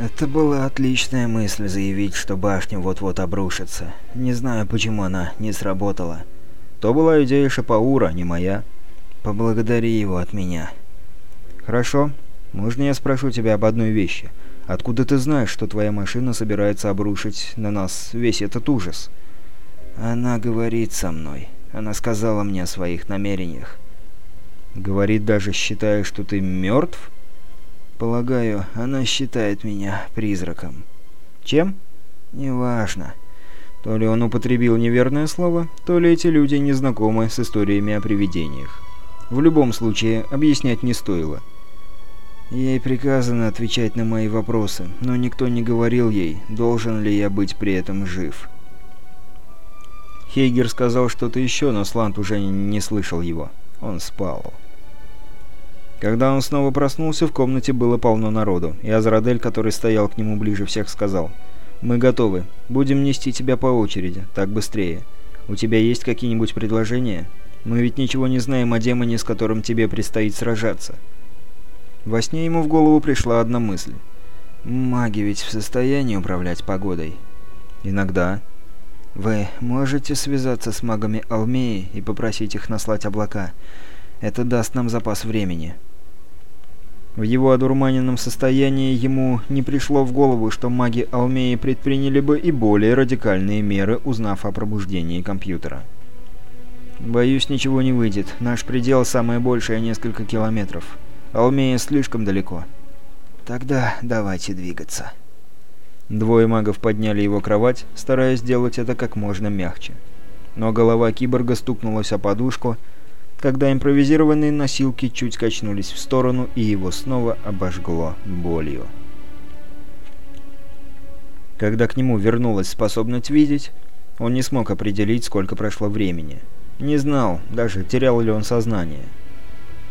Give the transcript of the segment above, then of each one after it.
Это была отличная мысль заявить, что башня вот-вот обрушится. Не знаю, почему она не сработала. То была идея Шапаура, не моя. Поблагодари его от меня. Хорошо. Можно я спрошу тебя об одной вещи? Откуда ты знаешь, что твоя машина собирается обрушить на нас весь этот ужас? Она говорит со мной. Она сказала мне о своих намерениях. Говорит, даже считая, что ты мертв? Полагаю, она считает меня призраком. Чем? Неважно. То ли он употребил неверное слово, то ли эти люди не знакомы с историями о привидениях. В любом случае, объяснять не стоило. Ей приказано отвечать на мои вопросы, но никто не говорил ей, должен ли я быть при этом жив. Хейгер сказал что-то еще, но Слант уже не слышал его. Он спал. Когда он снова проснулся, в комнате было полно народу, и Азрадель, который стоял к нему ближе всех, сказал, «Мы готовы. Будем нести тебя по очереди. Так быстрее. У тебя есть какие-нибудь предложения? Мы ведь ничего не знаем о демоне, с которым тебе предстоит сражаться». Во сне ему в голову пришла одна мысль. «Маги ведь в состоянии управлять погодой?» «Иногда». «Вы можете связаться с магами Алмеи и попросить их наслать облака? Это даст нам запас времени». В его одурманенном состоянии ему не пришло в голову, что маги Алмеи предприняли бы и более радикальные меры, узнав о пробуждении компьютера. «Боюсь, ничего не выйдет. Наш предел самое большее несколько километров. Алмея слишком далеко». «Тогда давайте двигаться». Двое магов подняли его кровать, стараясь сделать это как можно мягче. Но голова киборга стукнулась о подушку, когда импровизированные носилки чуть качнулись в сторону, и его снова обожгло болью. Когда к нему вернулась способность видеть, он не смог определить, сколько прошло времени. Не знал, даже терял ли он сознание.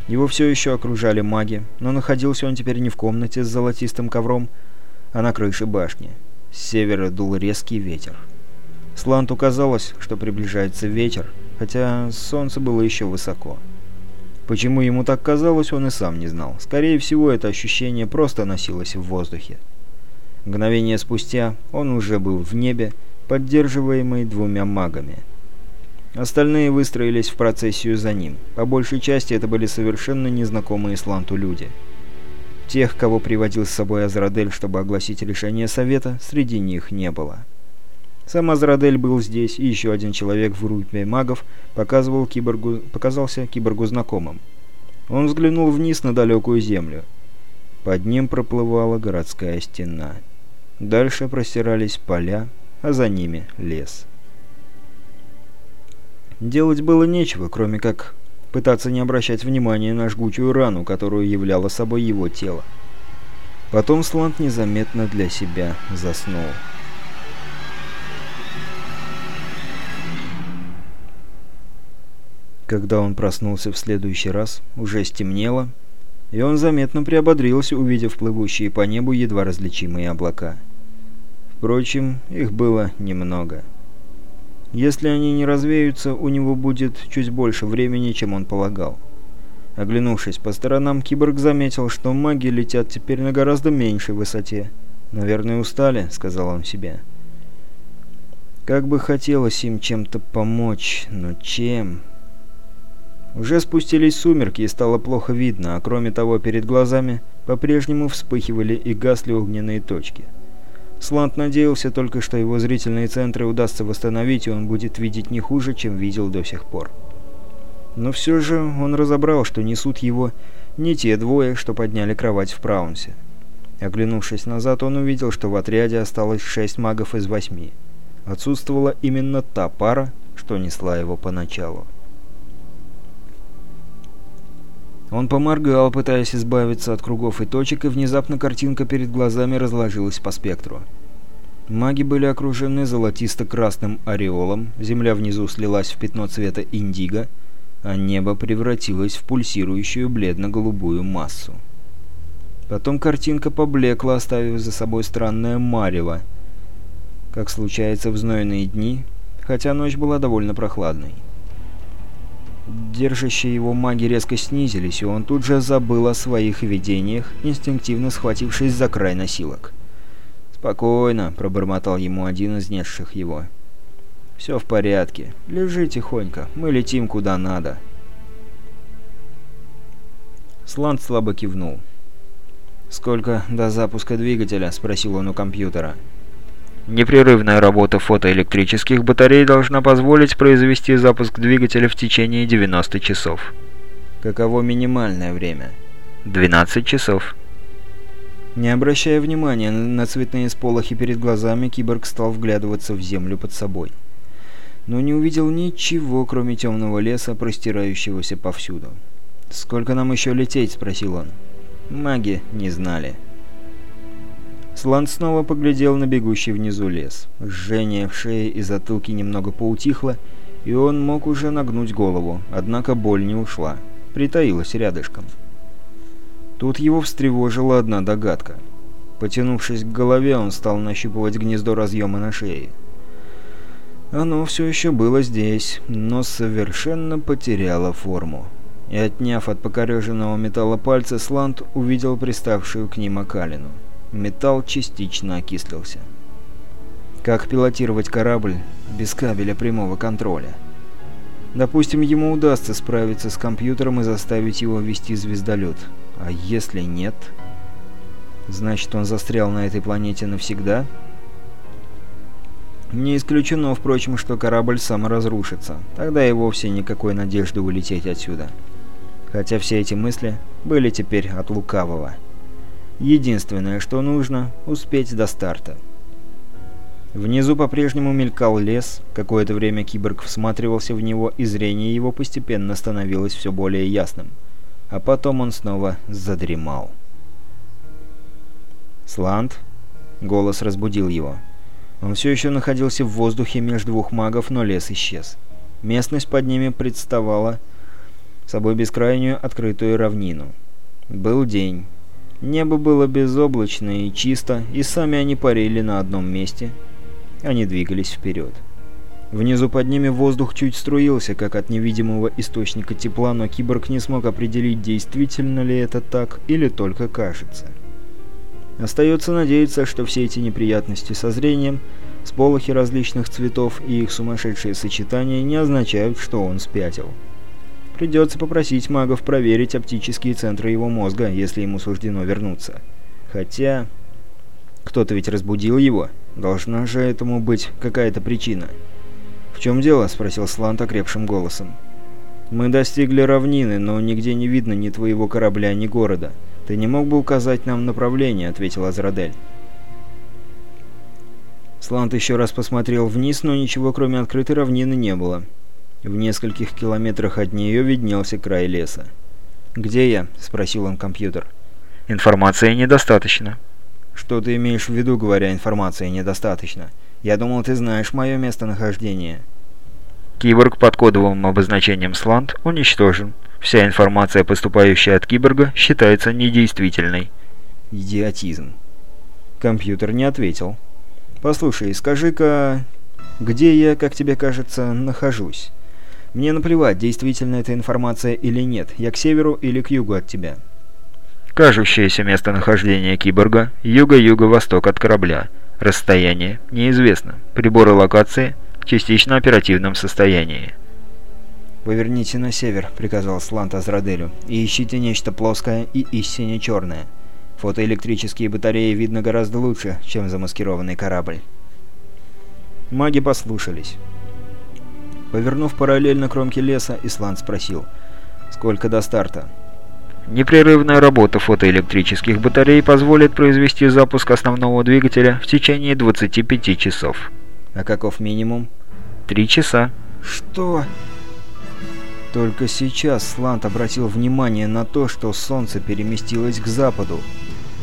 Его все еще окружали маги, но находился он теперь не в комнате с золотистым ковром, а на крыше башни. С севера дул резкий ветер. Сланту казалось, что приближается ветер, хотя солнце было еще высоко. Почему ему так казалось, он и сам не знал. Скорее всего, это ощущение просто носилось в воздухе. Мгновение спустя он уже был в небе, поддерживаемый двумя магами. Остальные выстроились в процессию за ним. По большей части это были совершенно незнакомые Сланту люди. Тех, кого приводил с собой Азрадель, чтобы огласить решение Совета, среди них не было. Сам Азрадель был здесь, и еще один человек в группе магов показывал киборгу, показался киборгу знакомым. Он взглянул вниз на далекую землю. Под ним проплывала городская стена. Дальше простирались поля, а за ними лес. Делать было нечего, кроме как пытаться не обращать внимания на жгучую рану, которую являло собой его тело. Потом Слант незаметно для себя заснул. Когда он проснулся в следующий раз, уже стемнело, и он заметно приободрился, увидев плывущие по небу едва различимые облака. Впрочем, их было немного. Если они не развеются, у него будет чуть больше времени, чем он полагал. Оглянувшись по сторонам, киборг заметил, что маги летят теперь на гораздо меньшей высоте. «Наверное, устали», — сказал он себе. «Как бы хотелось им чем-то помочь, но чем?» Уже спустились сумерки и стало плохо видно, а кроме того перед глазами по-прежнему вспыхивали и гасли огненные точки. Слант надеялся только, что его зрительные центры удастся восстановить, и он будет видеть не хуже, чем видел до сих пор. Но все же он разобрал, что несут его не те двое, что подняли кровать в Праунсе. Оглянувшись назад, он увидел, что в отряде осталось шесть магов из восьми. Отсутствовала именно та пара, что несла его поначалу. Он поморгал, пытаясь избавиться от кругов и точек, и внезапно картинка перед глазами разложилась по спектру. Маги были окружены золотисто-красным ореолом, земля внизу слилась в пятно цвета индиго, а небо превратилось в пульсирующую бледно-голубую массу. Потом картинка поблекла, оставив за собой странное марево, как случается в знойные дни, хотя ночь была довольно прохладной. Держащие его маги резко снизились, и он тут же забыл о своих видениях, инстинктивно схватившись за край носилок. «Спокойно», — пробормотал ему один из несших его. «Все в порядке. Лежи тихонько. Мы летим куда надо». Сланд слабо кивнул. «Сколько до запуска двигателя?» — спросил он у компьютера. Непрерывная работа фотоэлектрических батарей должна позволить произвести запуск двигателя в течение 90 часов. Каково минимальное время? 12 часов. Не обращая внимания на цветные сполохи перед глазами, киборг стал вглядываться в землю под собой. Но не увидел ничего, кроме темного леса, простирающегося повсюду. «Сколько нам еще лететь?» — спросил он. Маги не знали. Сланд снова поглядел на бегущий внизу лес. Жжение в шее и затылке немного поутихло, и он мог уже нагнуть голову, однако боль не ушла. Притаилась рядышком. Тут его встревожила одна догадка. Потянувшись к голове, он стал нащупывать гнездо разъема на шее. Оно все еще было здесь, но совершенно потеряло форму. И отняв от покореженного металла пальцы, Сланд увидел приставшую к ним окалину металл частично окислился. Как пилотировать корабль без кабеля прямого контроля? Допустим, ему удастся справиться с компьютером и заставить его вести звездолет. А если нет? Значит, он застрял на этой планете навсегда? Не исключено, впрочем, что корабль сам разрушится. Тогда и вовсе никакой надежды улететь отсюда. Хотя все эти мысли были теперь от лукавого. Единственное, что нужно – успеть до старта. Внизу по-прежнему мелькал лес, какое-то время киборг всматривался в него, и зрение его постепенно становилось все более ясным. А потом он снова задремал. «Сланд?» — голос разбудил его. Он все еще находился в воздухе между двух магов, но лес исчез. Местность под ними представала собой бескрайнюю открытую равнину. Был день. Небо было безоблачно и чисто, и сами они парили на одном месте. Они двигались вперед. Внизу под ними воздух чуть струился, как от невидимого источника тепла, но киборг не смог определить, действительно ли это так или только кажется. Остается надеяться, что все эти неприятности со зрением, сполохи различных цветов и их сумасшедшие сочетания не означают, что он спятил. Придется попросить магов проверить оптические центры его мозга, если ему суждено вернуться. Хотя... Кто-то ведь разбудил его. Должна же этому быть какая-то причина. «В чем дело?» — спросил Слант окрепшим голосом. «Мы достигли равнины, но нигде не видно ни твоего корабля, ни города. Ты не мог бы указать нам направление?» — ответил Азрадель. Слант еще раз посмотрел вниз, но ничего кроме открытой равнины не было. В нескольких километрах от нее виднелся край леса. «Где я?» — спросил он компьютер. «Информации недостаточно». «Что ты имеешь в виду, говоря, информации недостаточно? Я думал, ты знаешь мое местонахождение». Киборг под кодовым обозначением «Сланд» уничтожен. Вся информация, поступающая от киборга, считается недействительной. Идиотизм. Компьютер не ответил. «Послушай, скажи-ка, где я, как тебе кажется, нахожусь?» Мне наплевать, действительно эта информация или нет, я к северу или к югу от тебя. Кажущееся местонахождение киборга – юго-юго-восток от корабля. Расстояние – неизвестно. Приборы локации – частично оперативном состоянии. «Поверните на север», — приказал Слант Азраделю, — «и ищите нечто плоское и истинно черное. Фотоэлектрические батареи видно гораздо лучше, чем замаскированный корабль». Маги послушались. Повернув параллельно кромке леса, Исланд спросил, «Сколько до старта?» Непрерывная работа фотоэлектрических батарей позволит произвести запуск основного двигателя в течение 25 часов. А каков минимум? Три часа. Что? Только сейчас Слант обратил внимание на то, что солнце переместилось к западу.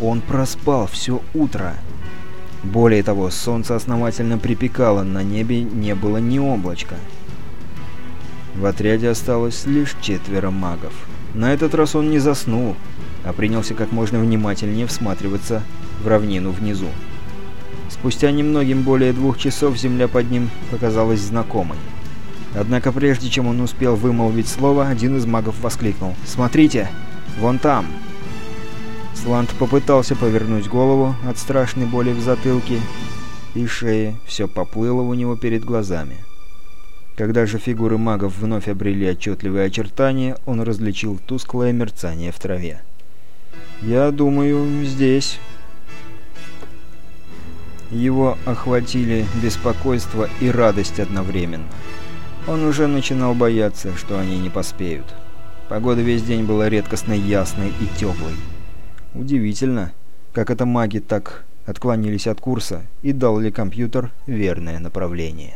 Он проспал все утро. Более того, солнце основательно припекало, на небе не было ни облачка. В отряде осталось лишь четверо магов. На этот раз он не заснул, а принялся как можно внимательнее всматриваться в равнину внизу. Спустя немногим более двух часов земля под ним показалась знакомой. Однако прежде чем он успел вымолвить слово, один из магов воскликнул. «Смотрите! Вон там!» Сланд попытался повернуть голову от страшной боли в затылке и шее, все поплыло у него перед глазами. Когда же фигуры магов вновь обрели отчетливые очертания, он различил тусклое мерцание в траве. «Я думаю, здесь...» Его охватили беспокойство и радость одновременно. Он уже начинал бояться, что они не поспеют. Погода весь день была редкостно ясной и теплой. Удивительно, как это маги так отклонились от курса и дал ли компьютер верное направление.